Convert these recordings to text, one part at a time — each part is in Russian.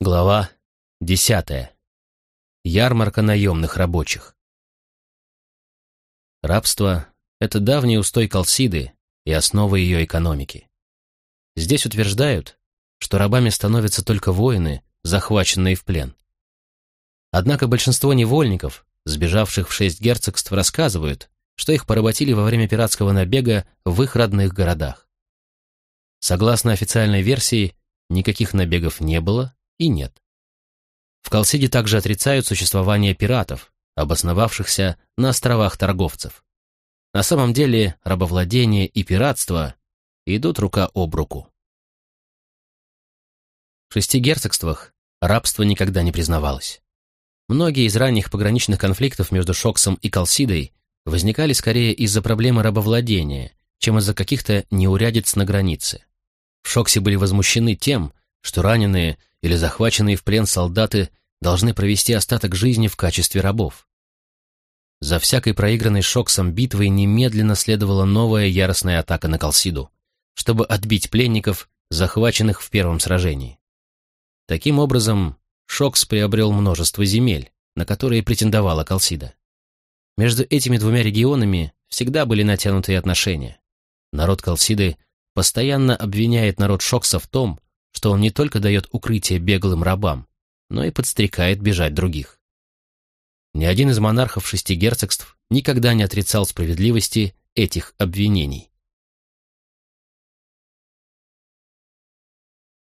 Глава десятая. Ярмарка наемных рабочих. Рабство — это давний устой Калсиды и основа ее экономики. Здесь утверждают, что рабами становятся только воины, захваченные в плен. Однако большинство невольников, сбежавших в шесть герцогств, рассказывают, что их поработили во время пиратского набега в их родных городах. Согласно официальной версии, никаких набегов не было, и нет. В Калсиде также отрицают существование пиратов, обосновавшихся на островах торговцев. На самом деле рабовладение и пиратство идут рука об руку. В шести герцогствах рабство никогда не признавалось. Многие из ранних пограничных конфликтов между Шоксом и Калсидой возникали скорее из-за проблемы рабовладения, чем из-за каких-то неурядиц на границе. В Шоксе были возмущены тем, что раненые или захваченные в плен солдаты должны провести остаток жизни в качестве рабов. За всякой проигранной шоксом битвой немедленно следовала новая яростная атака на Калсиду, чтобы отбить пленников, захваченных в первом сражении. Таким образом, Шокс приобрел множество земель, на которые претендовала Калсида. Между этими двумя регионами всегда были натянутые отношения. Народ Калсиды постоянно обвиняет народ Шокса в том, что он не только дает укрытие беглым рабам, но и подстрекает бежать других. Ни один из монархов шести герцогств никогда не отрицал справедливости этих обвинений.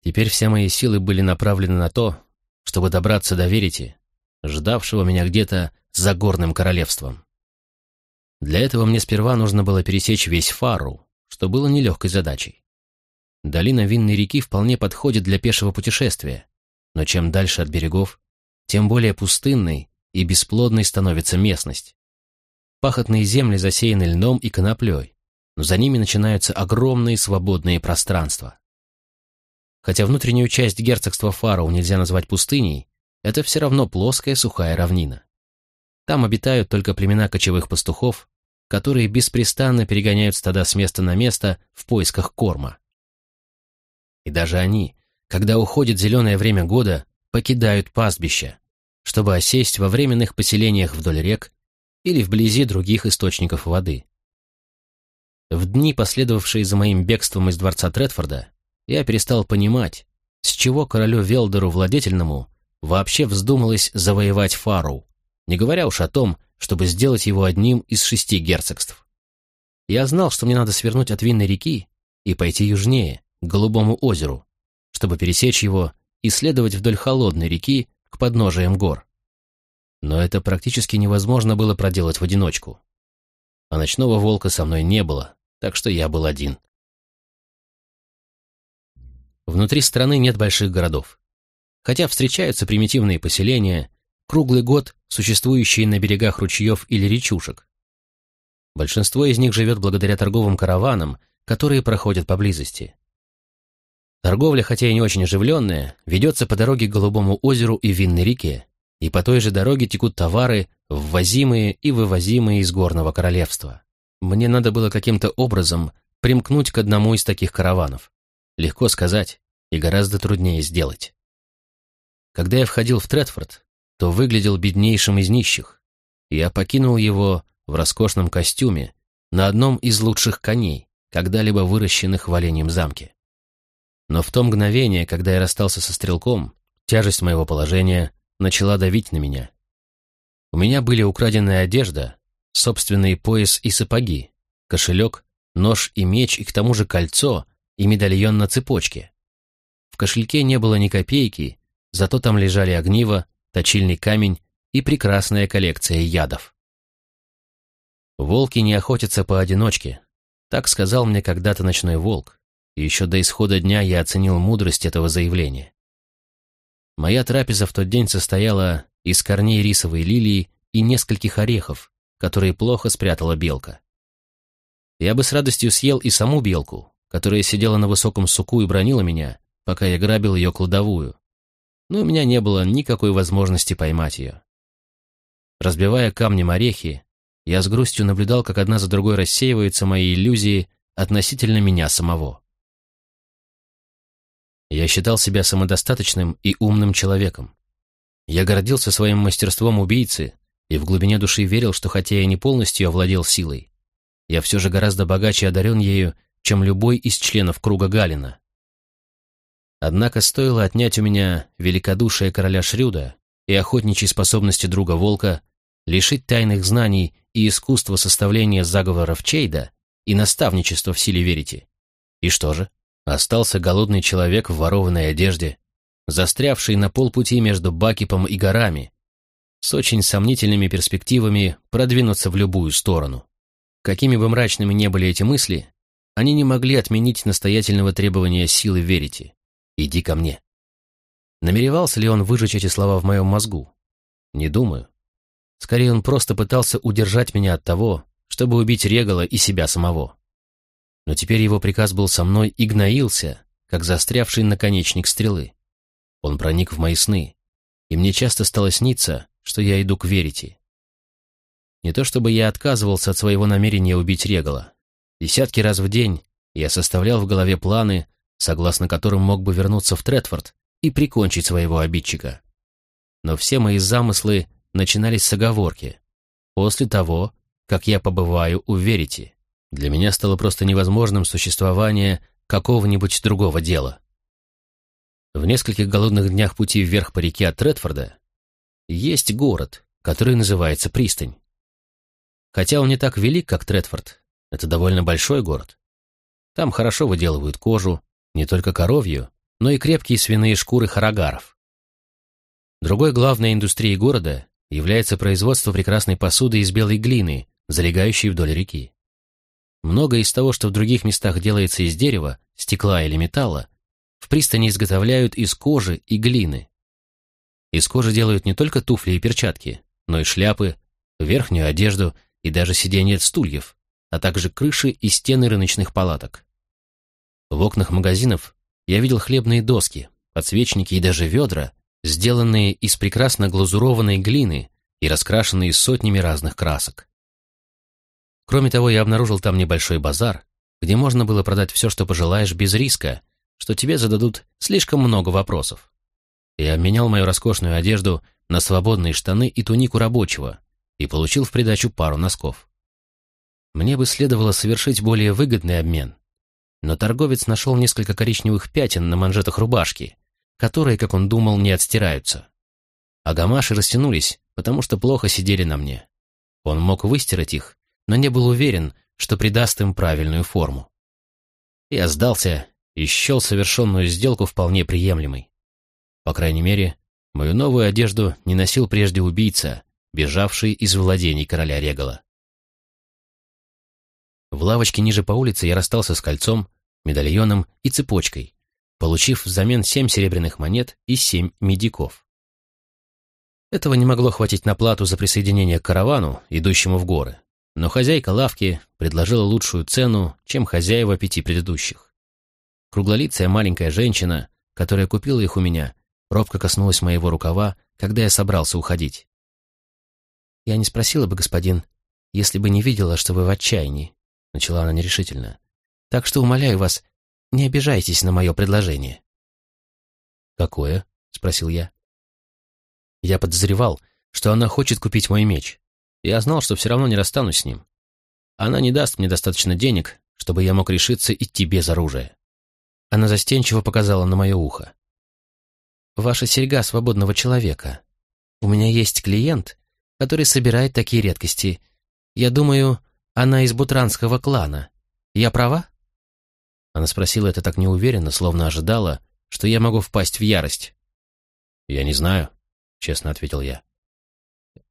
Теперь все мои силы были направлены на то, чтобы добраться до Верити, ждавшего меня где-то за горным королевством. Для этого мне сперва нужно было пересечь весь Фару, что было нелегкой задачей. Долина Винной реки вполне подходит для пешего путешествия, но чем дальше от берегов, тем более пустынной и бесплодной становится местность. Пахотные земли засеяны льном и коноплей, но за ними начинаются огромные свободные пространства. Хотя внутреннюю часть герцогства Фароу нельзя назвать пустыней, это все равно плоская сухая равнина. Там обитают только племена кочевых пастухов, которые беспрестанно перегоняют стада с места на место в поисках корма. И даже они, когда уходит зеленое время года, покидают пастбища, чтобы осесть во временных поселениях вдоль рек или вблизи других источников воды. В дни, последовавшие за моим бегством из дворца Тредфорда, я перестал понимать, с чего королю Велдеру Владетельному вообще вздумалось завоевать Фару, не говоря уж о том, чтобы сделать его одним из шести герцогств. Я знал, что мне надо свернуть от Винной реки и пойти южнее, Голубому озеру, чтобы пересечь его и следовать вдоль холодной реки к подножиям гор. Но это практически невозможно было проделать в одиночку. А ночного волка со мной не было, так что я был один. Внутри страны нет больших городов. Хотя встречаются примитивные поселения, круглый год существующие на берегах ручьев или речушек. Большинство из них живет благодаря торговым караванам, которые проходят поблизости. Торговля, хотя и не очень оживленная, ведется по дороге к Голубому озеру и Винной реке, и по той же дороге текут товары, ввозимые и вывозимые из Горного Королевства. Мне надо было каким-то образом примкнуть к одному из таких караванов. Легко сказать и гораздо труднее сделать. Когда я входил в Тредфорд, то выглядел беднейшим из нищих. Я покинул его в роскошном костюме на одном из лучших коней, когда-либо выращенных в Оленьем замке. Но в то мгновение, когда я расстался со стрелком, тяжесть моего положения начала давить на меня. У меня были украденная одежда, собственный пояс и сапоги, кошелек, нож и меч и к тому же кольцо и медальон на цепочке. В кошельке не было ни копейки, зато там лежали огниво, точильный камень и прекрасная коллекция ядов. Волки не охотятся поодиночке, так сказал мне когда-то ночной волк, еще до исхода дня я оценил мудрость этого заявления. Моя трапеза в тот день состояла из корней рисовой лилии и нескольких орехов, которые плохо спрятала белка. Я бы с радостью съел и саму белку, которая сидела на высоком суку и бронила меня, пока я грабил ее кладовую, но у меня не было никакой возможности поймать ее. Разбивая камнем орехи, я с грустью наблюдал, как одна за другой рассеиваются мои иллюзии относительно меня самого. Я считал себя самодостаточным и умным человеком. Я гордился своим мастерством убийцы и в глубине души верил, что хотя я не полностью овладел силой, я все же гораздо богаче одарен ею, чем любой из членов круга Галина. Однако стоило отнять у меня великодушие короля Шрюда и охотничьи способности друга Волка, лишить тайных знаний и искусства составления заговоров Чейда и наставничества в силе верите. И что же? Остался голодный человек в ворованной одежде, застрявший на полпути между Бакипом и горами, с очень сомнительными перспективами продвинуться в любую сторону. Какими бы мрачными не были эти мысли, они не могли отменить настоятельного требования силы верите. «Иди ко мне». Намеревался ли он выжечь эти слова в моем мозгу? Не думаю. Скорее, он просто пытался удержать меня от того, чтобы убить Регала и себя самого. Но теперь его приказ был со мной и гноился, как застрявший наконечник стрелы. Он проник в мои сны, и мне часто стало сниться, что я иду к Верите. Не то чтобы я отказывался от своего намерения убить Регала. Десятки раз в день я составлял в голове планы, согласно которым мог бы вернуться в Третфорд и прикончить своего обидчика. Но все мои замыслы начинались с оговорки. После того, как я побываю у Верити, для меня стало просто невозможным существование какого-нибудь другого дела. В нескольких голодных днях пути вверх по реке от Тредфорда есть город, который называется Пристань. Хотя он не так велик, как Тредфорд, это довольно большой город. Там хорошо выделывают кожу, не только коровью, но и крепкие свиные шкуры харагаров. Другой главной индустрией города является производство прекрасной посуды из белой глины, залегающей вдоль реки. Многое из того, что в других местах делается из дерева, стекла или металла, в пристани изготовляют из кожи и глины. Из кожи делают не только туфли и перчатки, но и шляпы, верхнюю одежду и даже сиденья стульев, а также крыши и стены рыночных палаток. В окнах магазинов я видел хлебные доски, подсвечники и даже ведра, сделанные из прекрасно глазурованной глины и раскрашенные сотнями разных красок. Кроме того, я обнаружил там небольшой базар, где можно было продать все, что пожелаешь, без риска, что тебе зададут слишком много вопросов. Я обменял мою роскошную одежду на свободные штаны и тунику рабочего и получил в придачу пару носков. Мне бы следовало совершить более выгодный обмен, но торговец нашел несколько коричневых пятен на манжетах рубашки, которые, как он думал, не отстираются. А гамаши растянулись, потому что плохо сидели на мне. Он мог выстирать их, но не был уверен, что придаст им правильную форму. Я сдался и счел совершенную сделку вполне приемлемой. По крайней мере, мою новую одежду не носил прежде убийца, бежавший из владений короля Регала. В лавочке ниже по улице я расстался с кольцом, медальоном и цепочкой, получив взамен семь серебряных монет и семь медиков. Этого не могло хватить на плату за присоединение к каравану, идущему в горы, но хозяйка лавки предложила лучшую цену, чем хозяева пяти предыдущих. Круглолицая маленькая женщина, которая купила их у меня, робко коснулась моего рукава, когда я собрался уходить. «Я не спросила бы, господин, если бы не видела, что вы в отчаянии», — начала она нерешительно. «Так что, умоляю вас, не обижайтесь на мое предложение». «Какое?» — спросил я. Я подозревал, что она хочет купить мой меч. Я знал, что все равно не расстанусь с ним. Она не даст мне достаточно денег, чтобы я мог решиться идти без оружия. Она застенчиво показала на мое ухо. «Ваша серьга свободного человека. У меня есть клиент, который собирает такие редкости. Я думаю, она из бутранского клана. Я права?» Она спросила это так неуверенно, словно ожидала, что я могу впасть в ярость. «Я не знаю», — честно ответил я.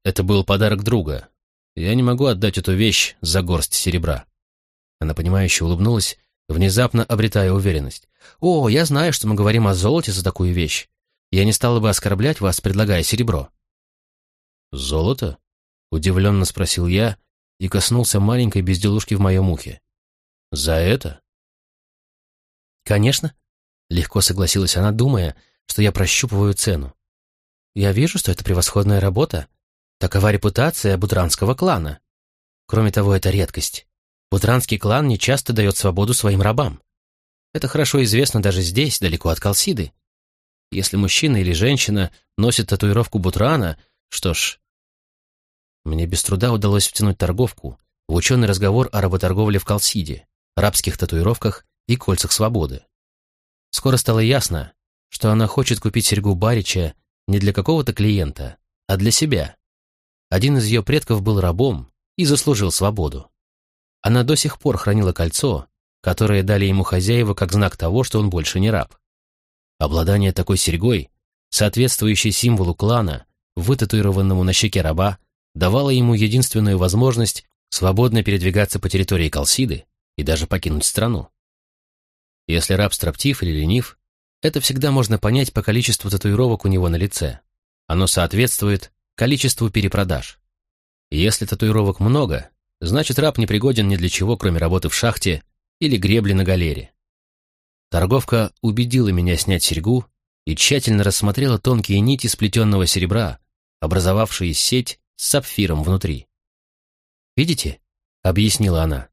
«Это был подарок друга. Я не могу отдать эту вещь за горсть серебра». Она, понимающе улыбнулась, внезапно обретая уверенность. «О, я знаю, что мы говорим о золоте за такую вещь. Я не стала бы оскорблять вас, предлагая серебро». «Золото?» — удивленно спросил я и коснулся маленькой безделушки в моем ухе. «За это?» «Конечно», — легко согласилась она, думая, что я прощупываю цену. «Я вижу, что это превосходная работа. Такова репутация бутранского клана. Кроме того, это редкость. Бутранский клан нечасто дает свободу своим рабам. Это хорошо известно даже здесь, далеко от Калсиды. Если мужчина или женщина носит татуировку Бутрана, что ж... Мне без труда удалось втянуть торговку в ученый разговор о работорговле в Калсиде, рабских татуировках и кольцах свободы. Скоро стало ясно, что она хочет купить серьгу Барича не для какого-то клиента, а для себя. Один из ее предков был рабом и заслужил свободу. Она до сих пор хранила кольцо, которое дали ему хозяева как знак того, что он больше не раб. Обладание такой серьгой, соответствующей символу клана, вытатуированному на щеке раба, давало ему единственную возможность свободно передвигаться по территории Калсиды и даже покинуть страну. Если раб строптив или ленив, это всегда можно понять по количеству татуировок у него на лице. Оно соответствует количеству перепродаж. Если татуировок много, значит раб не пригоден ни для чего, кроме работы в шахте или гребли на галере. Торговка убедила меня снять серьгу и тщательно рассмотрела тонкие нити сплетенного серебра, образовавшие сеть с сапфиром внутри. «Видите?» — объяснила она.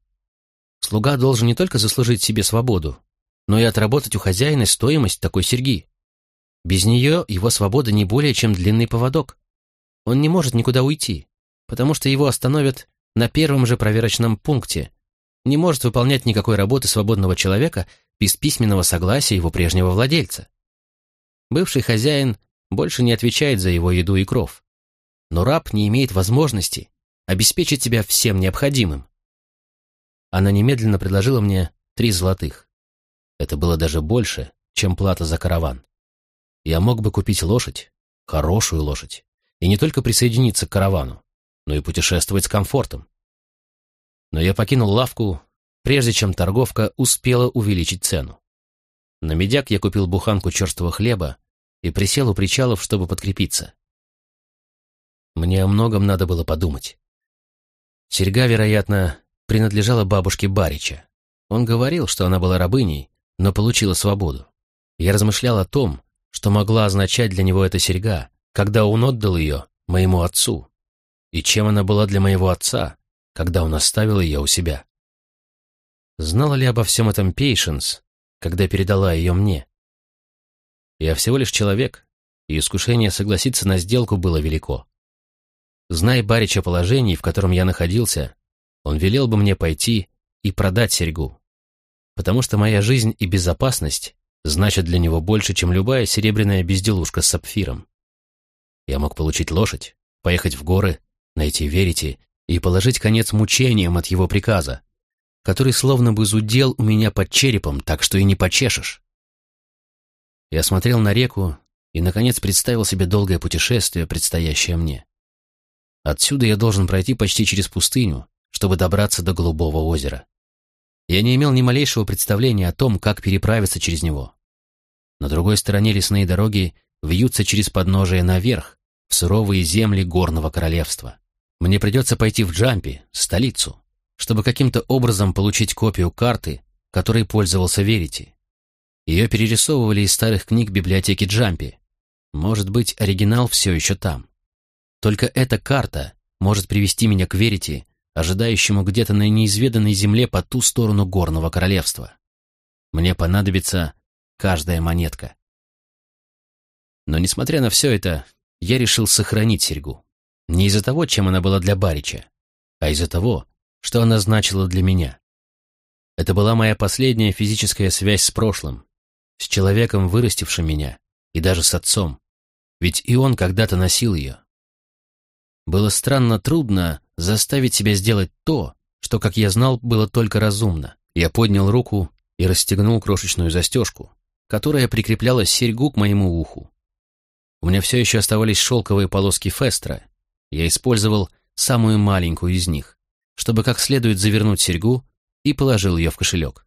«Слуга должен не только заслужить себе свободу, но и отработать у хозяина стоимость такой серьги. Без нее его свобода не более чем длинный поводок. Он не может никуда уйти, потому что его остановят на первом же проверочном пункте, не может выполнять никакой работы свободного человека без письменного согласия его прежнего владельца. Бывший хозяин больше не отвечает за его еду и кров, но раб не имеет возможности обеспечить себя всем необходимым. Она немедленно предложила мне три золотых. Это было даже больше, чем плата за караван. Я мог бы купить лошадь, хорошую лошадь, и не только присоединиться к каравану, но и путешествовать с комфортом. Но я покинул лавку, прежде чем торговка успела увеличить цену. На медяк я купил буханку черствого хлеба и присел у причалов, чтобы подкрепиться. Мне о многом надо было подумать. Серьга, вероятно, принадлежала бабушке Барича. Он говорил, что она была рабыней, но получила свободу. Я размышлял о том, что могла означать для него эта серьга, когда он отдал ее моему отцу, и чем она была для моего отца, когда он оставил ее у себя. Знала ли обо всем этом Пейшенс, когда передала ее мне? Я всего лишь человек, и искушение согласиться на сделку было велико. Зная Барича положении, в котором я находился, он велел бы мне пойти и продать серьгу потому что моя жизнь и безопасность значат для него больше, чем любая серебряная безделушка с сапфиром. Я мог получить лошадь, поехать в горы, найти верите и положить конец мучениям от его приказа, который словно бы зудел у меня под черепом, так что и не почешешь. Я смотрел на реку и, наконец, представил себе долгое путешествие, предстоящее мне. Отсюда я должен пройти почти через пустыню, чтобы добраться до Голубого озера. Я не имел ни малейшего представления о том, как переправиться через него. На другой стороне лесные дороги вьются через подножие наверх, в суровые земли горного королевства. Мне придется пойти в Джампи, столицу, чтобы каким-то образом получить копию карты, которой пользовался Верити. Ее перерисовывали из старых книг библиотеки Джампи. Может быть, оригинал все еще там. Только эта карта может привести меня к Верити ожидающему где-то на неизведанной земле по ту сторону горного королевства. Мне понадобится каждая монетка. Но, несмотря на все это, я решил сохранить серьгу. Не из-за того, чем она была для Барича, а из-за того, что она значила для меня. Это была моя последняя физическая связь с прошлым, с человеком, вырастившим меня, и даже с отцом, ведь и он когда-то носил ее. Было странно трудно заставить себя сделать то, что, как я знал, было только разумно. Я поднял руку и расстегнул крошечную застежку, которая прикрепляла серьгу к моему уху. У меня все еще оставались шелковые полоски фестра. Я использовал самую маленькую из них, чтобы как следует завернуть серьгу и положил ее в кошелек.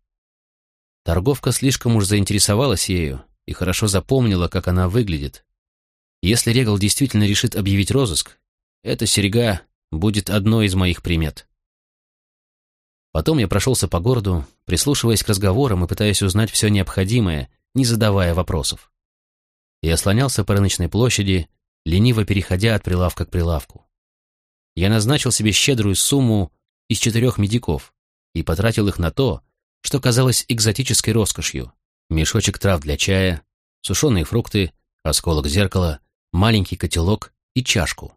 Торговка слишком уж заинтересовалась ею и хорошо запомнила, как она выглядит. Если Регал действительно решит объявить розыск, эта серьга будет одной из моих примет. Потом я прошелся по городу, прислушиваясь к разговорам и пытаясь узнать все необходимое, не задавая вопросов. Я слонялся по рыночной площади, лениво переходя от прилавка к прилавку. Я назначил себе щедрую сумму из четырех медиков и потратил их на то, что казалось экзотической роскошью. Мешочек трав для чая, сушеные фрукты, осколок зеркала, маленький котелок и чашку.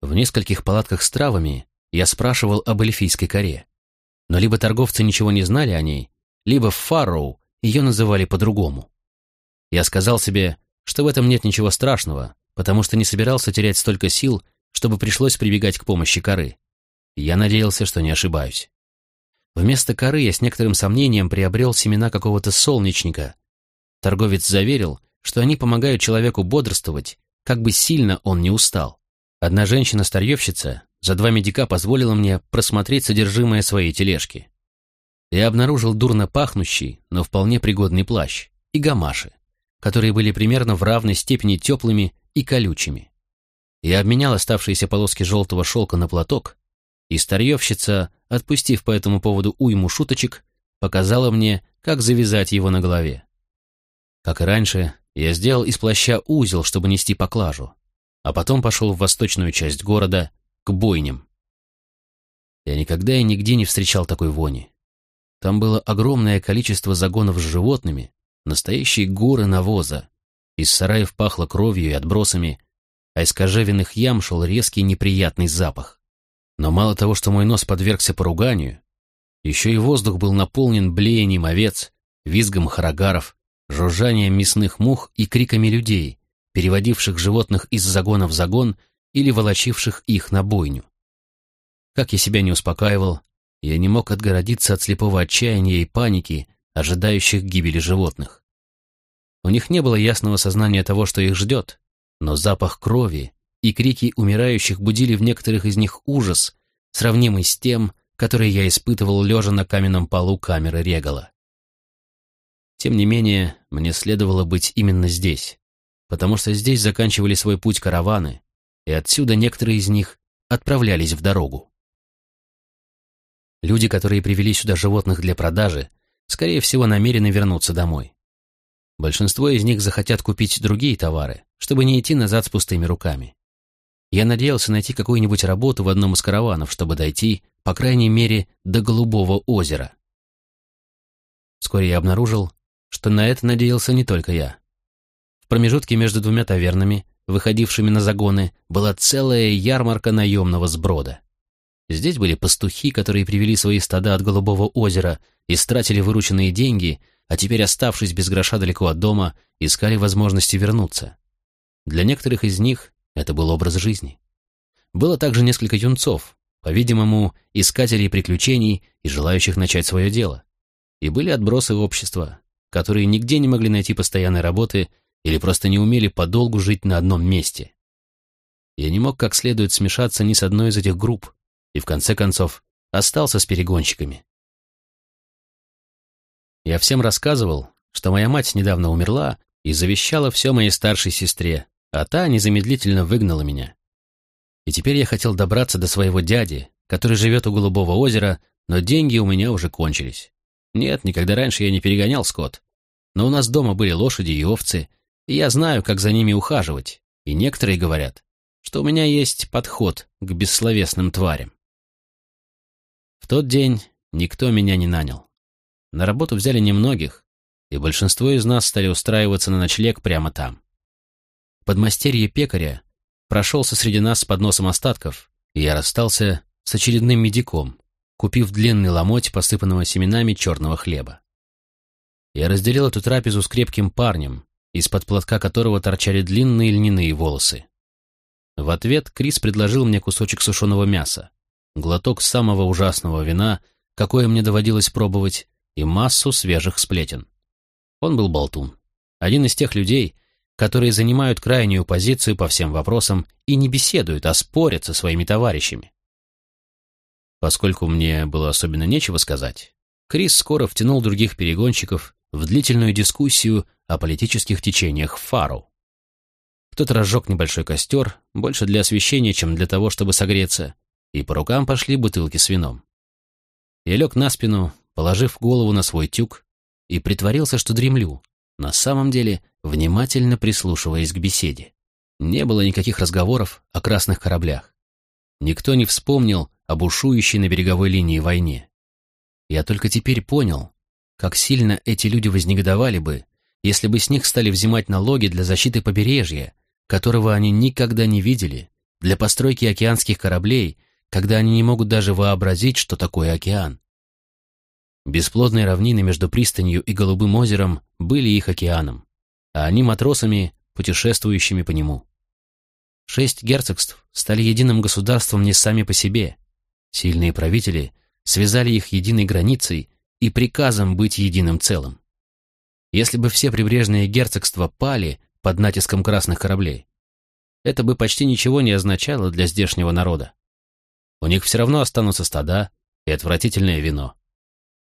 В нескольких палатках с травами я спрашивал об эльфийской коре. Но либо торговцы ничего не знали о ней, либо в Фарроу ее называли по-другому. Я сказал себе, что в этом нет ничего страшного, потому что не собирался терять столько сил, чтобы пришлось прибегать к помощи коры. Я надеялся, что не ошибаюсь. Вместо коры я с некоторым сомнением приобрел семена какого-то солнечника. Торговец заверил, что они помогают человеку бодрствовать, как бы сильно он не устал. Одна женщина-старьевщица за два медика позволила мне просмотреть содержимое своей тележки. Я обнаружил дурно пахнущий, но вполне пригодный плащ и гамаши, которые были примерно в равной степени теплыми и колючими. Я обменял оставшиеся полоски желтого шелка на платок, и старьевщица, отпустив по этому поводу уйму шуточек, показала мне, как завязать его на голове. Как и раньше, я сделал из плаща узел, чтобы нести поклажу, а потом пошел в восточную часть города, к бойням. Я никогда и нигде не встречал такой вони. Там было огромное количество загонов с животными, настоящие горы навоза. Из сараев пахло кровью и отбросами, а из кожевенных ям шел резкий неприятный запах. Но мало того, что мой нос подвергся поруганию, еще и воздух был наполнен блеянием овец, визгом харагаров, жужжанием мясных мух и криками людей, переводивших животных из загона в загон или волочивших их на бойню. Как я себя не успокаивал, я не мог отгородиться от слепого отчаяния и паники, ожидающих гибели животных. У них не было ясного сознания того, что их ждет, но запах крови и крики умирающих будили в некоторых из них ужас, сравнимый с тем, который я испытывал лежа на каменном полу камеры Регала. Тем не менее, мне следовало быть именно здесь, потому что здесь заканчивали свой путь караваны, и отсюда некоторые из них отправлялись в дорогу. Люди, которые привели сюда животных для продажи, скорее всего, намерены вернуться домой. Большинство из них захотят купить другие товары, чтобы не идти назад с пустыми руками. Я надеялся найти какую-нибудь работу в одном из караванов, чтобы дойти, по крайней мере, до Голубого озера. Вскоре я обнаружил, что на это надеялся не только я. В промежутке между двумя тавернами, выходившими на загоны, была целая ярмарка наемного сброда. Здесь были пастухи, которые привели свои стада от Голубого озера и стратили вырученные деньги, а теперь, оставшись без гроша далеко от дома, искали возможности вернуться. Для некоторых из них это был образ жизни. Было также несколько юнцов, по-видимому, искателей приключений и желающих начать свое дело. И были отбросы общества, которые нигде не могли найти постоянной работы или просто не умели подолгу жить на одном месте. Я не мог как следует смешаться ни с одной из этих групп, и в конце концов остался с перегонщиками. Я всем рассказывал, что моя мать недавно умерла и завещала все моей старшей сестре, а та незамедлительно выгнала меня. И теперь я хотел добраться до своего дяди, который живет у Голубого озера, но деньги у меня уже кончились. Нет, никогда раньше я не перегонял скот. Но у нас дома были лошади и овцы, и я знаю, как за ними ухаживать. И некоторые говорят, что у меня есть подход к бессловесным тварям. В тот день никто меня не нанял. На работу взяли немногих, и большинство из нас стали устраиваться на ночлег прямо там. Подмастерье пекаря прошелся среди нас с подносом остатков, и я расстался с очередным медиком, купив длинный ломоть, посыпанного семенами черного хлеба. Я разделил эту трапезу с крепким парнем, из-под платка которого торчали длинные льняные волосы. В ответ Крис предложил мне кусочек сушеного мяса, глоток самого ужасного вина, какое мне доводилось пробовать, и массу свежих сплетен. Он был болтун. Один из тех людей, которые занимают крайнюю позицию по всем вопросам и не беседуют, а спорят со своими товарищами. Поскольку мне было особенно нечего сказать, Крис скоро втянул других перегонщиков в длительную дискуссию о политических течениях в Фару. Кто-то разжег небольшой костер, больше для освещения, чем для того, чтобы согреться, и по рукам пошли бутылки с вином. Я лег на спину, положив голову на свой тюк, и притворился, что дремлю, на самом деле внимательно прислушиваясь к беседе. Не было никаких разговоров о красных кораблях. Никто не вспомнил об ушующей на береговой линии войне. Я только теперь понял, как сильно эти люди вознегодовали бы, если бы с них стали взимать налоги для защиты побережья, которого они никогда не видели, для постройки океанских кораблей, когда они не могут даже вообразить, что такое океан. Бесплодные равнины между пристанью и Голубым озером были их океаном, а они матросами, путешествующими по нему. Шесть герцогств стали единым государством не сами по себе. Сильные правители связали их единой границей и приказом быть единым целым. Если бы все прибрежные герцогства пали под натиском красных кораблей, это бы почти ничего не означало для здешнего народа. У них все равно останутся стада и отвратительное вино.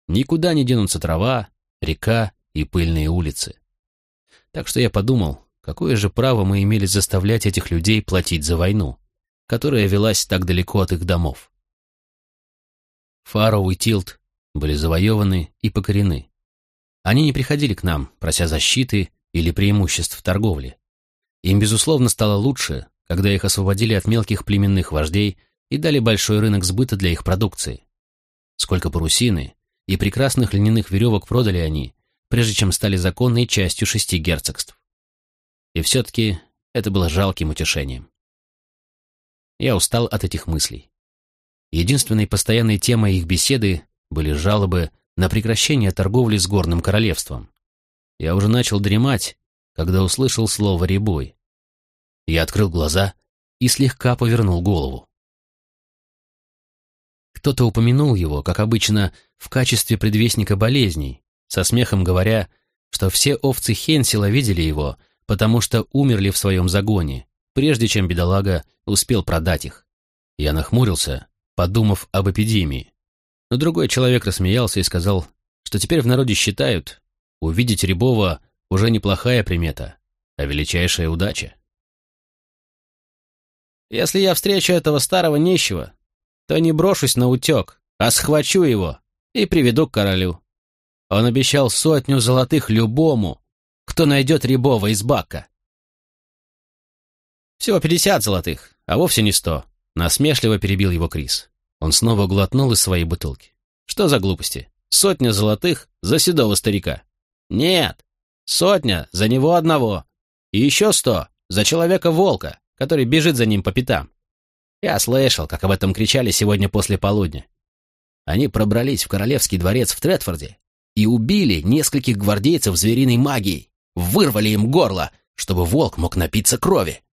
Никуда не денутся трава, река и пыльные улицы. Так что я подумал, какое же право мы имели заставлять этих людей платить за войну, которая велась так далеко от их домов. Фароу и Тилт были завоеваны и покорены. Они не приходили к нам, прося защиты или преимуществ в торговле. Им, безусловно, стало лучше, когда их освободили от мелких племенных вождей и дали большой рынок сбыта для их продукции. Сколько парусины и прекрасных льняных веревок продали они, прежде чем стали законной частью шести герцогств. И все-таки это было жалким утешением. Я устал от этих мыслей. Единственной постоянной темой их беседы были жалобы на прекращение торговли с Горным Королевством. Я уже начал дремать, когда услышал слово «ребой». Я открыл глаза и слегка повернул голову. Кто-то упомянул его, как обычно, в качестве предвестника болезней, со смехом говоря, что все овцы Хенсела видели его, потому что умерли в своем загоне, прежде чем бедолага успел продать их. Я нахмурился, подумав об эпидемии. Но другой человек рассмеялся и сказал, что теперь в народе считают, увидеть Рябова уже неплохая примета, а величайшая удача. «Если я встречу этого старого нищего, то не брошусь на утек, а схвачу его и приведу к королю. Он обещал сотню золотых любому, кто найдет Рябова из бака. Всего пятьдесят золотых, а вовсе не сто. Насмешливо перебил его Крис. Он снова глотнул из своей бутылки. Что за глупости? Сотня золотых за седого старика. Нет, сотня за него одного. И еще сто за человека-волка, который бежит за ним по пятам. Я слышал, как об этом кричали сегодня после полудня. Они пробрались в королевский дворец в Третфорде и убили нескольких гвардейцев звериной магией, вырвали им горло, чтобы волк мог напиться крови.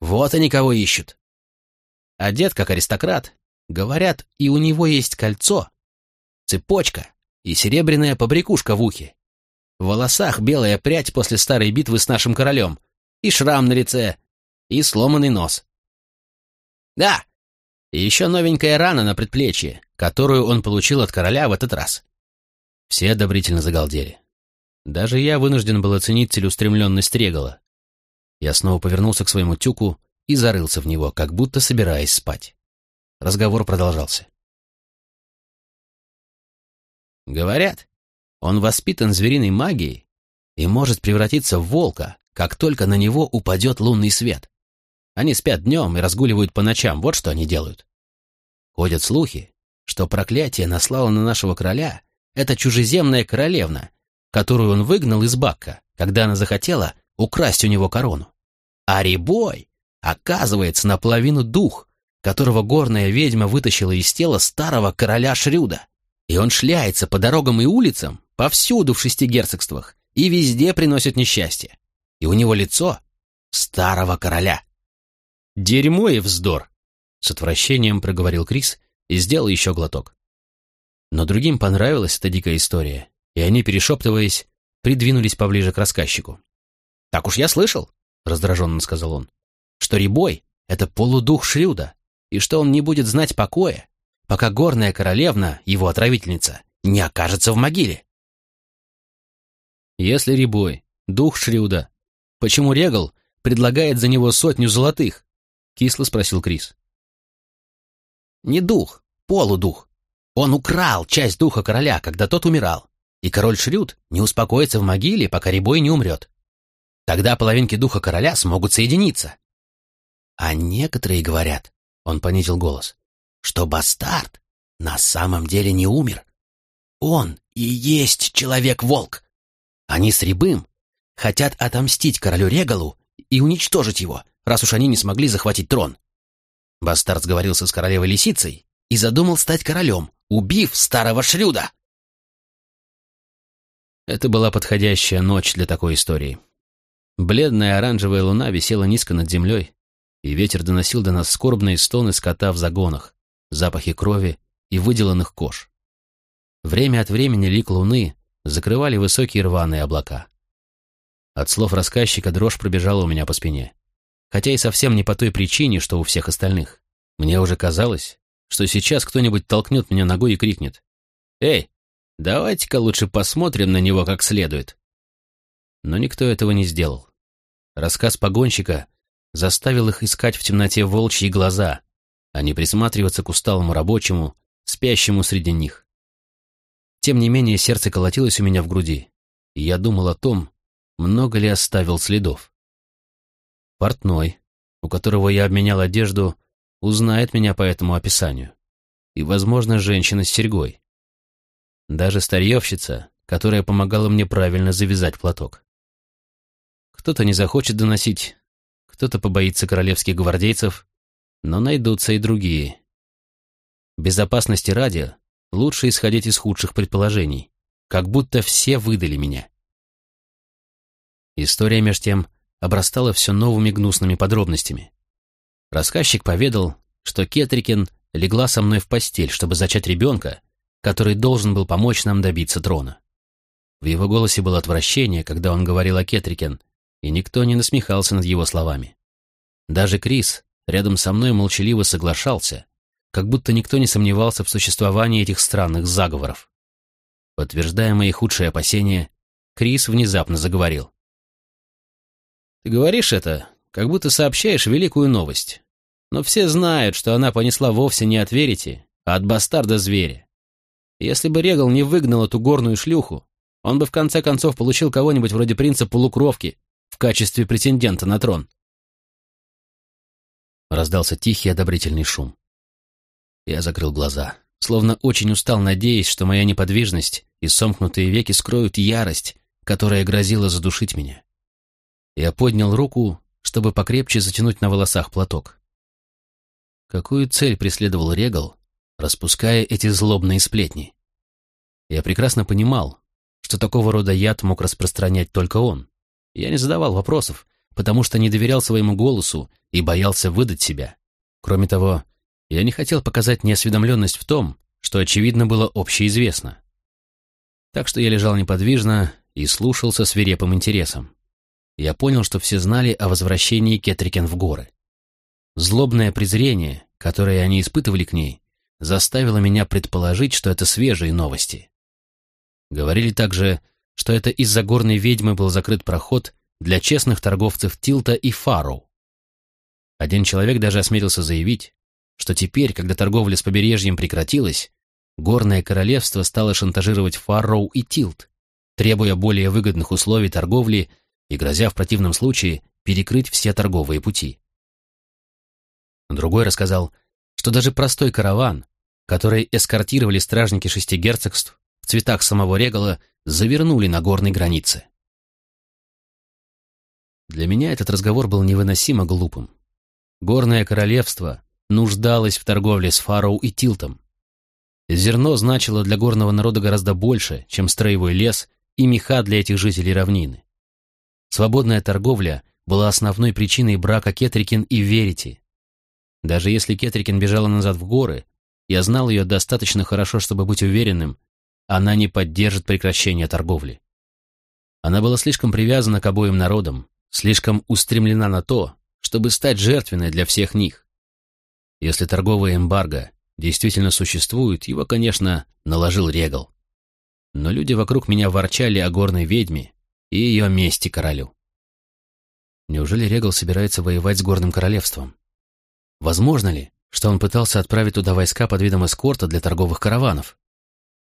Вот они кого ищут. Одет как аристократ, Говорят, и у него есть кольцо, цепочка и серебряная побрякушка в ухе. В волосах белая прядь после старой битвы с нашим королем, и шрам на лице, и сломанный нос. Да, и еще новенькая рана на предплечье, которую он получил от короля в этот раз. Все одобрительно загалдели. Даже я вынужден был оценить целеустремленность Регала. Я снова повернулся к своему тюку и зарылся в него, как будто собираясь спать. Разговор продолжался. Говорят, он воспитан звериной магией и может превратиться в волка, как только на него упадет лунный свет. Они спят днем и разгуливают по ночам, вот что они делают. Ходят слухи, что проклятие наслало на нашего короля эта чужеземная королевна, которую он выгнал из Бакка, когда она захотела украсть у него корону. А Рябой, оказывается, наполовину дух, которого горная ведьма вытащила из тела старого короля Шрюда. И он шляется по дорогам и улицам, повсюду в шести герцогствах, и везде приносит несчастье. И у него лицо старого короля. «Дерьмо и вздор!» — с отвращением проговорил Крис и сделал еще глоток. Но другим понравилась эта дикая история, и они, перешептываясь, придвинулись поближе к рассказчику. «Так уж я слышал», — раздраженно сказал он, — «что Рябой — это полудух Шрюда, и что он не будет знать покоя, пока горная королевна, его отравительница, не окажется в могиле. Если Рябой, дух Шрюда, почему Регал предлагает за него сотню золотых? Кисло спросил Крис. Не дух, полудух. Он украл часть духа короля, когда тот умирал, и король Шрюд не успокоится в могиле, пока Рябой не умрет. Тогда половинки духа короля смогут соединиться. А некоторые говорят, он понизил голос. «Что бастард на самом деле не умер. он и есть Человек-волк. Они с Рябым хотят отомстить королю Регалу и уничтожить его, раз уж они не смогли захватить трон. Бастард сговорился с королевой Лисицей и задумал стать королем, убив старого Шрюда. Это была подходящая ночь для такой истории. Бледная оранжевая луна висела низко над землей, и ветер доносил до нас скорбные стоны скота в загонах, запахи крови и выделанных кож. Время от времени лик луны закрывали высокие рваные облака. От слов рассказчика дрожь пробежала у меня по спине. Хотя и совсем не по той причине, что у всех остальных. Мне уже казалось, что сейчас кто-нибудь толкнет меня ногой и крикнет. «Эй, давайте-ка лучше посмотрим на него как следует». Но никто этого не сделал. Рассказ погонщика заставил их искать в темноте волчьи глаза, а не присматриваться к усталому рабочему, спящему среди них. Тем не менее, сердце колотилось у меня в груди, и я думал о том, много ли оставил следов. Портной, у которого я обменял одежду, узнает меня по этому описанию. И, возможно, женщина с серьгой. Даже старьевщица, которая помогала мне правильно завязать платок. Кто-то не захочет доносить, кто-то побоится королевских гвардейцев, но найдутся и другие. Безопасности ради лучше исходить из худших предположений, как будто все выдали меня. История меж тем обрастала все новыми гнусными подробностями. Рассказчик поведал, что Кетрикин легла со мной в постель, чтобы зачать ребенка, который должен был помочь нам добиться трона. В его голосе было отвращение, когда он говорил о Кетрикен, и никто не насмехался над его словами. Даже Крис рядом со мной молчаливо соглашался, как будто никто не сомневался в существовании этих странных заговоров. Подтверждая мои худшие опасения, Крис внезапно заговорил. «Ты говоришь это, как будто сообщаешь великую новость. Но все знают, что она понесла вовсе не от Верити, а от бастарда-зверя. Если бы Регал не выгнал эту горную шлюху, он бы в конце концов получил кого-нибудь вроде принца полукровки в качестве претендента на трон. Раздался тихий одобрительный шум. Я закрыл глаза, словно очень устал, надеясь, что моя неподвижность и сомкнутые веки скроют ярость, которая грозила задушить меня. Я поднял руку, чтобы покрепче затянуть на волосах платок. Какую цель преследовал Регал, распуская эти злобные сплетни? Я прекрасно понимал, что такого рода яд мог распространять только он. Я не задавал вопросов, потому что не доверял своему голосу и боялся выдать себя. Кроме того, я не хотел показать неосведомленность в том, что, очевидно, было общеизвестно. Так что я лежал неподвижно и слушал со свирепым интересом. Я понял, что все знали о возвращении Кетрикен в горы. Злобное презрение, которое они испытывали к ней, заставило меня предположить, что это свежие новости. Говорили также, что это из-за горной ведьмы был закрыт проход для честных торговцев Тилта и Фароу. Один человек даже осмелился заявить, что теперь, когда торговля с побережьем прекратилась, горное королевство стало шантажировать Фарроу и Тилт, требуя более выгодных условий торговли и грозя в противном случае перекрыть все торговые пути. Другой рассказал, что даже простой караван, который эскортировали стражники шести герцогств в цветах самого Регала, завернули на горной границе. Для меня этот разговор был невыносимо глупым. Горное королевство нуждалось в торговле с Фароу и Тилтом. Зерно значило для горного народа гораздо больше, чем строевой лес и меха для этих жителей равнины. Свободная торговля была основной причиной брака Кетрикин и Верити. Даже если Кетрикин бежала назад в горы, я знал ее достаточно хорошо, чтобы быть уверенным, она не поддержит прекращения торговли. Она была слишком привязана к обоим народам, слишком устремлена на то, чтобы стать жертвенной для всех них. Если торговое эмбарго действительно существует, его, конечно, наложил Регал. Но люди вокруг меня ворчали о горной ведьме и ее мести королю. Неужели Регал собирается воевать с горным королевством? Возможно ли, что он пытался отправить туда войска под видом эскорта для торговых караванов?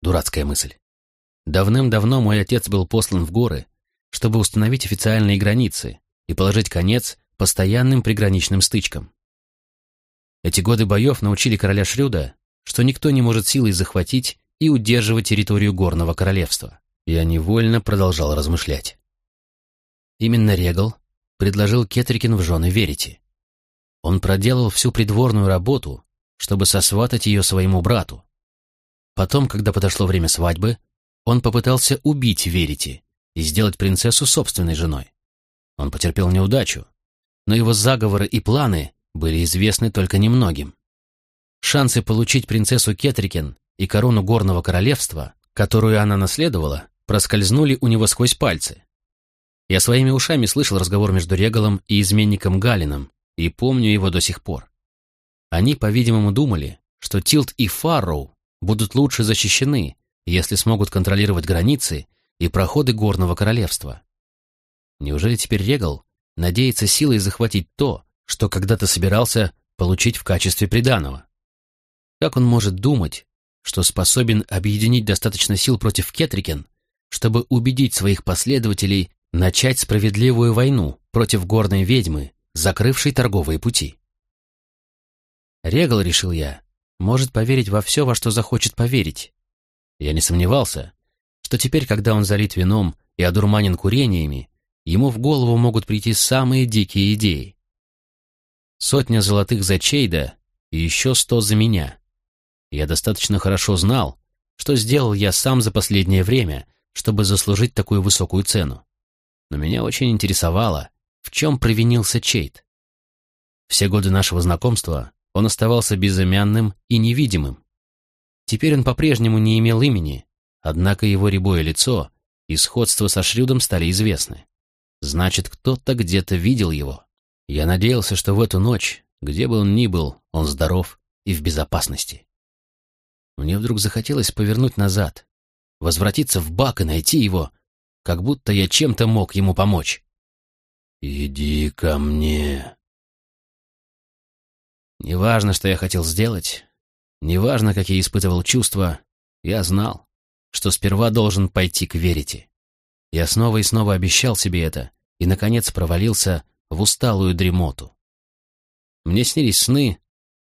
Дурацкая мысль. Давным-давно мой отец был послан в горы, чтобы установить официальные границы и положить конец постоянным приграничным стычкам. Эти годы боев научили короля Шрюда, что никто не может силой захватить и удерживать территорию Горного Королевства. Я невольно продолжал размышлять. Именно Регал предложил Кетрикин в жены Верите. Он проделал всю придворную работу, чтобы сосватать ее своему брату. Потом, когда подошло время свадьбы, он попытался убить Верите и сделать принцессу собственной женой. Он потерпел неудачу, но его заговоры и планы были известны только немногим. Шансы получить принцессу Кетрикен и корону Горного Королевства, которую она наследовала, проскользнули у него сквозь пальцы. Я своими ушами слышал разговор между Регалом и изменником Галином и помню его до сих пор. Они, по-видимому, думали, что Тилт и Фарроу будут лучше защищены, если смогут контролировать границы и проходы Горного Королевства. Неужели теперь Регал надеется силой захватить то, что когда-то собирался получить в качестве приданого? Как он может думать, что способен объединить достаточно сил против Кетрикен, чтобы убедить своих последователей начать справедливую войну против горной ведьмы, закрывшей торговые пути? Регал, решил я, может поверить во все, во что захочет поверить. Я не сомневался, что теперь, когда он залит вином и одурманен курениями, ему в голову могут прийти самые дикие идеи. Сотня золотых за Чейда и еще сто за меня. Я достаточно хорошо знал, что сделал я сам за последнее время, чтобы заслужить такую высокую цену. Но меня очень интересовало, в чем провинился Чейд. Все годы нашего знакомства он оставался безымянным и невидимым. Теперь он по-прежнему не имел имени, однако его рябое лицо и сходство со Шрюдом стали известны. Значит, кто-то где-то видел его. Я надеялся, что в эту ночь, где бы он ни был, он здоров и в безопасности. Мне вдруг захотелось повернуть назад, возвратиться в бак и найти его, как будто я чем-то мог ему помочь. «Иди ко мне». Неважно, что я хотел сделать, неважно, какие испытывал чувства, я знал, что сперва должен пойти к Верите. Я снова и снова обещал себе это, и, наконец, провалился в усталую дремоту. Мне снились сны,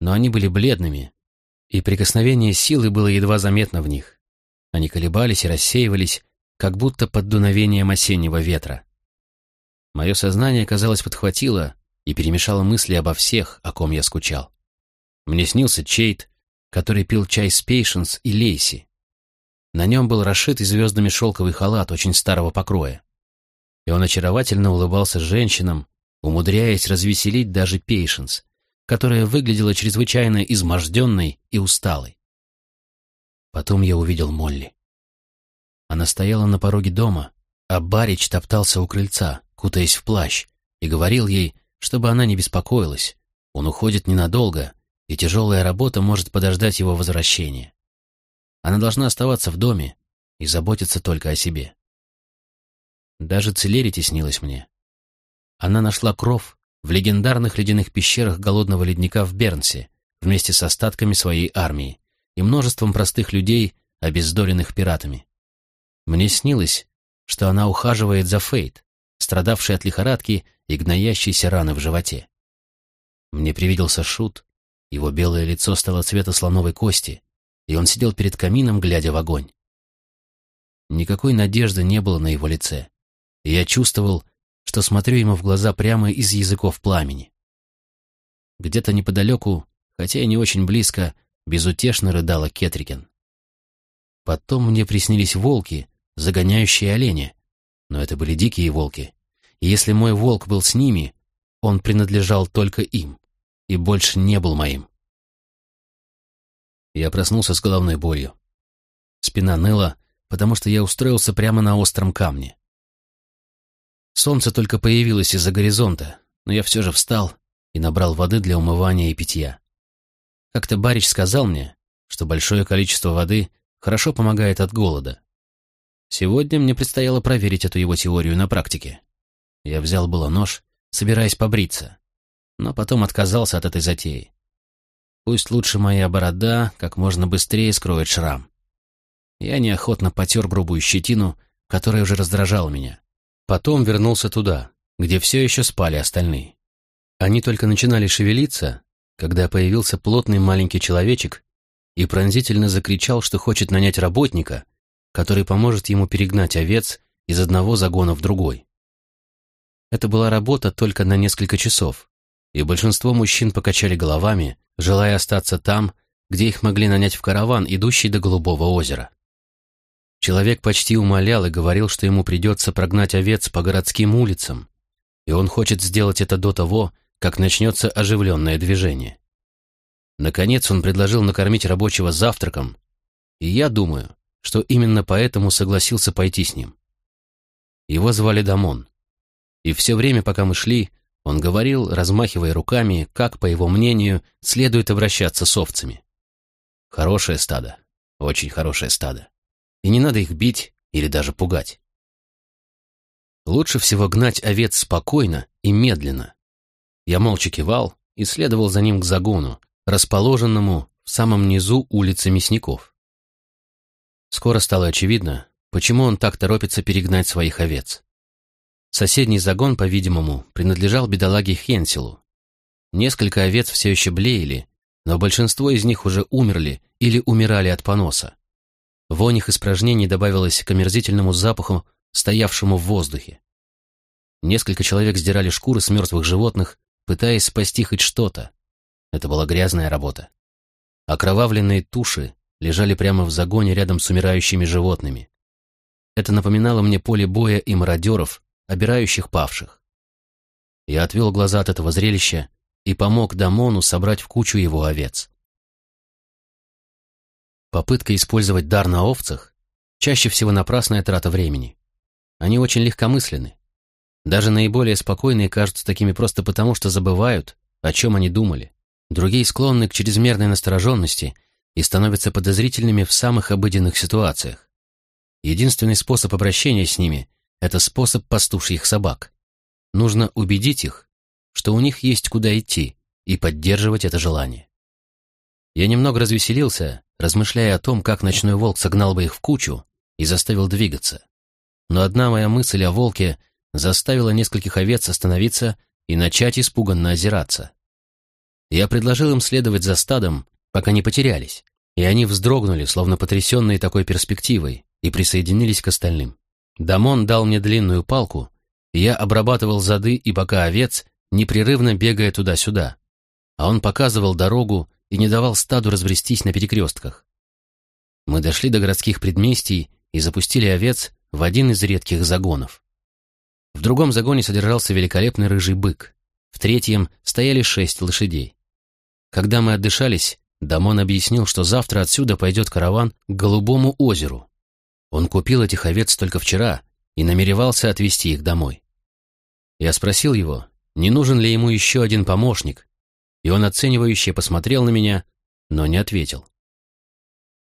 но они были бледными, и прикосновение силы было едва заметно в них. Они колебались и рассеивались, как будто под дуновением осеннего ветра. Мое сознание, казалось, подхватило и перемешало мысли обо всех, о ком я скучал. Мне снился Чейт, который пил чай с Пейшенс и Лейси, на нем был расшитый звездами шелковый халат очень старого покроя. И он очаровательно улыбался женщинам, умудряясь развеселить даже Пейшенс, которая выглядела чрезвычайно изможденной и усталой. Потом я увидел Молли. Она стояла на пороге дома, а Барич топтался у крыльца, кутаясь в плащ, и говорил ей, чтобы она не беспокоилась, он уходит ненадолго, и тяжелая работа может подождать его возвращения. Она должна оставаться в доме и заботиться только о себе. Даже Целерити снилась мне. Она нашла кров в легендарных ледяных пещерах голодного ледника в Бернсе вместе с остатками своей армии и множеством простых людей, обездоленных пиратами. Мне снилось, что она ухаживает за Фейт, страдавшей от лихорадки и гноящейся раны в животе. Мне привиделся Шут, его белое лицо стало цвета слоновой кости, и он сидел перед камином, глядя в огонь. Никакой надежды не было на его лице, и я чувствовал, что смотрю ему в глаза прямо из языков пламени. Где-то неподалеку, хотя и не очень близко, безутешно рыдала Кетрикен. Потом мне приснились волки, загоняющие оленя, но это были дикие волки, и если мой волк был с ними, он принадлежал только им и больше не был моим. Я проснулся с головной болью. Спина ныла, потому что я устроился прямо на остром камне. Солнце только появилось из-за горизонта, но я все же встал и набрал воды для умывания и питья. Как-то Барич сказал мне, что большое количество воды хорошо помогает от голода. Сегодня мне предстояло проверить эту его теорию на практике. Я взял было нож, собираясь побриться, но потом отказался от этой затеи. Пусть лучше моя борода как можно быстрее скроет шрам. Я неохотно потер грубую щетину, которая уже раздражала меня. Потом вернулся туда, где все еще спали остальные. Они только начинали шевелиться, когда появился плотный маленький человечек и пронзительно закричал, что хочет нанять работника, который поможет ему перегнать овец из одного загона в другой. Это была работа только на несколько часов, и большинство мужчин покачали головами, желая остаться там, где их могли нанять в караван, идущий до Голубого озера. Человек почти умолял и говорил, что ему придется прогнать овец по городским улицам, и он хочет сделать это до того, как начнется оживленное движение. Наконец он предложил накормить рабочего завтраком, и я думаю, что именно поэтому согласился пойти с ним. Его звали Дамон, и все время, пока мы шли, он говорил, размахивая руками, как, по его мнению, следует обращаться с овцами. Хорошее стадо, очень хорошее стадо, и не надо их бить или даже пугать. Лучше всего гнать овец спокойно и медленно. Я молча кивал и следовал за ним к загону, расположенному в самом низу улицы Мясников. Скоро стало очевидно, почему он так торопится перегнать своих овец. Соседний загон, по-видимому, принадлежал бедолаге Хенселу. Несколько овец все еще блеяли, но большинство из них уже умерли или умирали от поноса. Вонь их испражнений добавилась к омерзительному запаху, стоявшему в воздухе. Несколько человек сдирали шкуры с мертвых животных, пытаясь спасти хоть что-то. Это была грязная работа. Окровавленные туши лежали прямо в загоне рядом с умирающими животными. Это напоминало мне поле боя и мародеров, обирающих павших. Я отвел глаза от этого зрелища и помог Дамону собрать в кучу его овец. Попытка использовать дар на овцах чаще всего напрасная трата времени. Они очень легкомысленны. Даже наиболее спокойные кажутся такими просто потому, что забывают, о чем они думали. Другие склонны к чрезмерной настороженности и становятся подозрительными в самых обыденных ситуациях. Единственный способ обращения с ними – это способ пастушьих собак. Нужно убедить их, что у них есть куда идти, и поддерживать это желание. Я немного развеселился, размышляя о том, как ночной волк согнал бы их в кучу и заставил двигаться. Но одна моя мысль о волке заставила нескольких овец остановиться и начать испуганно озираться. Я предложил им следовать за стадом, пока не потерялись, и они вздрогнули, словно потрясенные такой перспективой, и присоединились к остальным. Дамон дал мне длинную палку, и я обрабатывал зады и бока овец, непрерывно бегая туда-сюда, а он показывал дорогу и не давал стаду разбрестись на перекрестках. Мы дошли до городских предместий и запустили овец в один из редких загонов. В другом загоне содержался великолепный рыжий бык, в третьем стояли шесть лошадей. Когда мы отдышались, Дамон объяснил, что завтра отсюда пойдет караван к Голубому озеру. Он купил этих овец только вчера и намеревался отвезти их домой. Я спросил его, не нужен ли ему еще один помощник, и он оценивающе посмотрел на меня, но не ответил.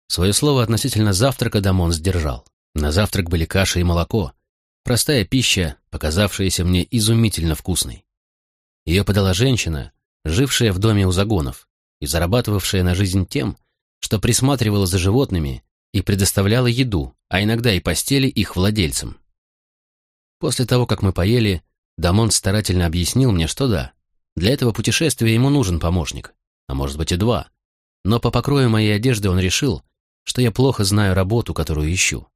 Свое слово относительно завтрака Дамон сдержал. На завтрак были каша и молоко, простая пища, показавшаяся мне изумительно вкусной. Ее подала женщина, жившая в доме у загонов и зарабатывавшая на жизнь тем, что присматривала за животными и предоставляла еду, а иногда и постели их владельцам. После того, как мы поели, Дамон старательно объяснил мне, что да, для этого путешествия ему нужен помощник, а может быть и два. Но по покрою моей одежды он решил, что я плохо знаю работу, которую ищу.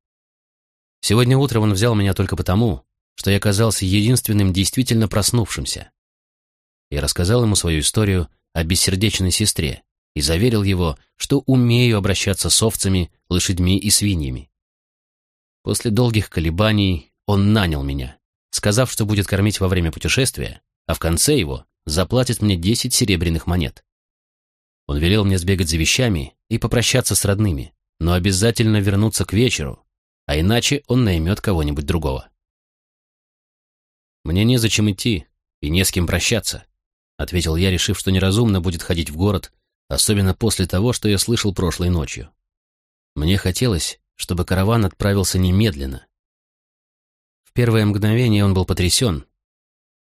Сегодня утром он взял меня только потому, что я казался единственным действительно проснувшимся. Я рассказал ему свою историю о бессердечной сестре и заверил его, что умею обращаться с овцами, лошадьми и свиньями. После долгих колебаний он нанял меня, сказав, что будет кормить во время путешествия, а в конце его заплатит мне десять серебряных монет. Он велел мне сбегать за вещами и попрощаться с родными, но обязательно вернуться к вечеру, а иначе он наймет кого-нибудь другого. Мне незачем идти и не с кем прощаться. — ответил я, решив, что неразумно будет ходить в город, особенно после того, что я слышал прошлой ночью. Мне хотелось, чтобы караван отправился немедленно. В первое мгновение он был потрясен,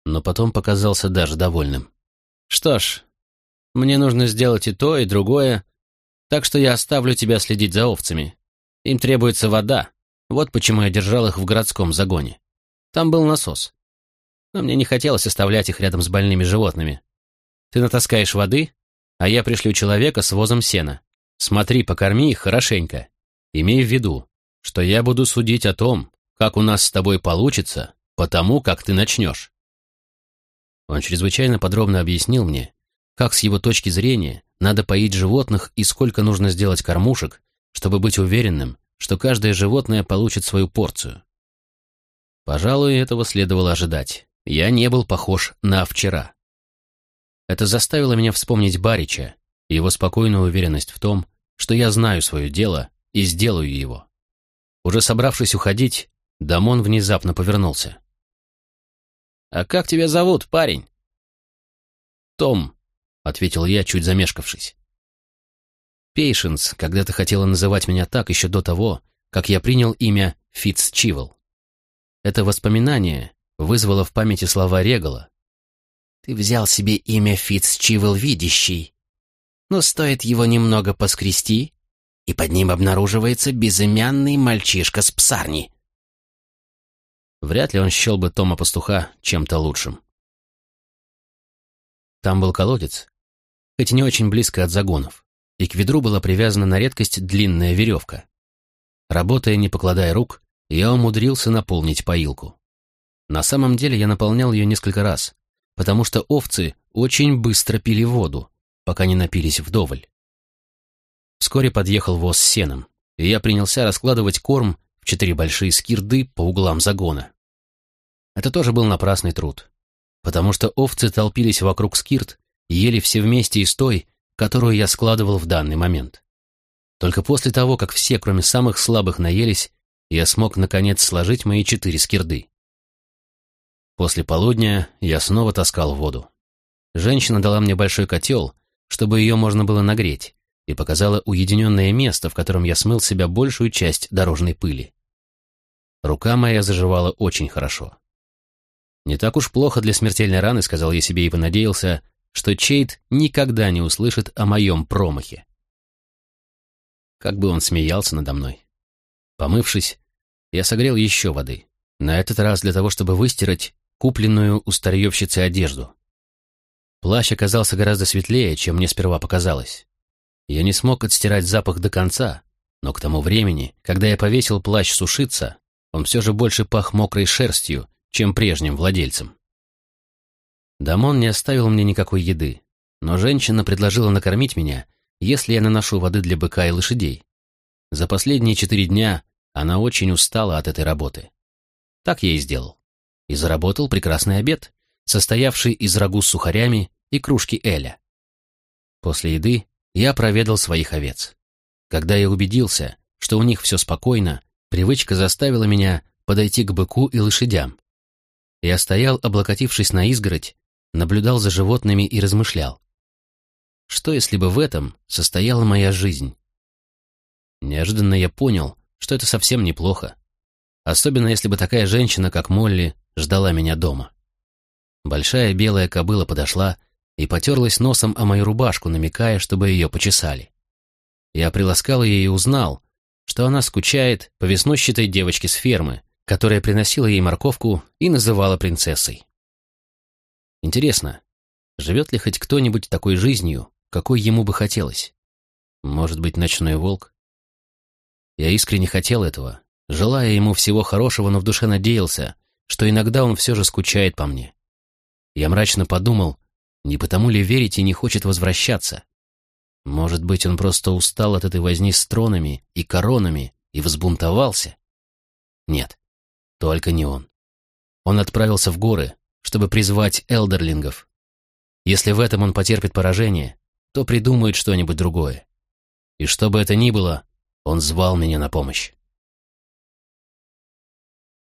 но потом показался даже довольным. «Что ж, мне нужно сделать и то, и другое, так что я оставлю тебя следить за овцами. Им требуется вода, вот почему я держал их в городском загоне. Там был насос но мне не хотелось оставлять их рядом с больными животными. Ты натаскаешь воды, а я пришлю человека с возом сена. Смотри, покорми их хорошенько. Имей в виду, что я буду судить о том, как у нас с тобой получится, потому как ты начнешь. Он чрезвычайно подробно объяснил мне, как с его точки зрения надо поить животных и сколько нужно сделать кормушек, чтобы быть уверенным, что каждое животное получит свою порцию. Пожалуй, этого следовало ожидать. Я не был похож на вчера. Это заставило меня вспомнить Барича и его спокойную уверенность в том, что я знаю свое дело и сделаю его. Уже собравшись уходить, Дамон внезапно повернулся. «А как тебя зовут, парень?» «Том», — ответил я, чуть замешкавшись. Пейшенс когда-то хотела называть меня так еще до того, как я принял имя Фитц Чивл. Это воспоминание вызвало в памяти слова Регала. «Ты взял себе имя Фитц Чивл Видящий, но стоит его немного поскрести, и под ним обнаруживается безымянный мальчишка с псарни». Вряд ли он счел бы Тома Пастуха чем-то лучшим. Там был колодец, хоть не очень близко от загонов, и к ведру была привязана на редкость длинная веревка. Работая, не покладая рук, я умудрился наполнить поилку. На самом деле я наполнял ее несколько раз, потому что овцы очень быстро пили воду, пока не напились вдоволь. Вскоре подъехал воз с сеном, и я принялся раскладывать корм четыре большие скирды по углам загона. Это тоже был напрасный труд, потому что овцы толпились вокруг скирд и ели все вместе из той, которую я складывал в данный момент. Только после того, как все, кроме самых слабых, наелись, я смог, наконец, сложить мои четыре скирды. После полудня я снова таскал воду. Женщина дала мне большой котел, чтобы ее можно было нагреть, и показала уединенное место, в котором я смыл себя большую часть дорожной пыли. Рука моя заживала очень хорошо. Не так уж плохо для смертельной раны, сказал я себе и понадеялся, что Чейд никогда не услышит о моем промахе. Как бы он смеялся надо мной. Помывшись, я согрел еще воды, на этот раз для того, чтобы выстирать купленную у старьевщицы одежду. Плащ оказался гораздо светлее, чем мне сперва показалось. Я не смог отстирать запах до конца, но к тому времени, когда я повесил плащ сушиться, он все же больше пах мокрой шерстью, чем прежним владельцем. Дамон не оставил мне никакой еды, но женщина предложила накормить меня, если я наношу воды для быка и лошадей. За последние четыре дня она очень устала от этой работы. Так я и сделал. И заработал прекрасный обед, состоявший из рагу с сухарями и кружки Эля. После еды я проведал своих овец. Когда я убедился, что у них все спокойно, Привычка заставила меня подойти к быку и лошадям. Я стоял, облокотившись на изгородь, наблюдал за животными и размышлял. Что, если бы в этом состояла моя жизнь? Неожиданно я понял, что это совсем неплохо. Особенно, если бы такая женщина, как Молли, ждала меня дома. Большая белая кобыла подошла и потерлась носом о мою рубашку, намекая, чтобы ее почесали. Я приласкал ее и узнал, что она скучает по веснущатой девочке с фермы, которая приносила ей морковку и называла принцессой. Интересно, живет ли хоть кто-нибудь такой жизнью, какой ему бы хотелось? Может быть, ночной волк? Я искренне хотел этого, желая ему всего хорошего, но в душе надеялся, что иногда он все же скучает по мне. Я мрачно подумал, не потому ли верить и не хочет возвращаться, может быть, он просто устал от этой возни с тронами и коронами и взбунтовался? Нет, только не он. Он отправился в горы, чтобы призвать элдерлингов. Если в этом он потерпит поражение, то придумает что-нибудь другое. И что бы это ни было, он звал меня на помощь.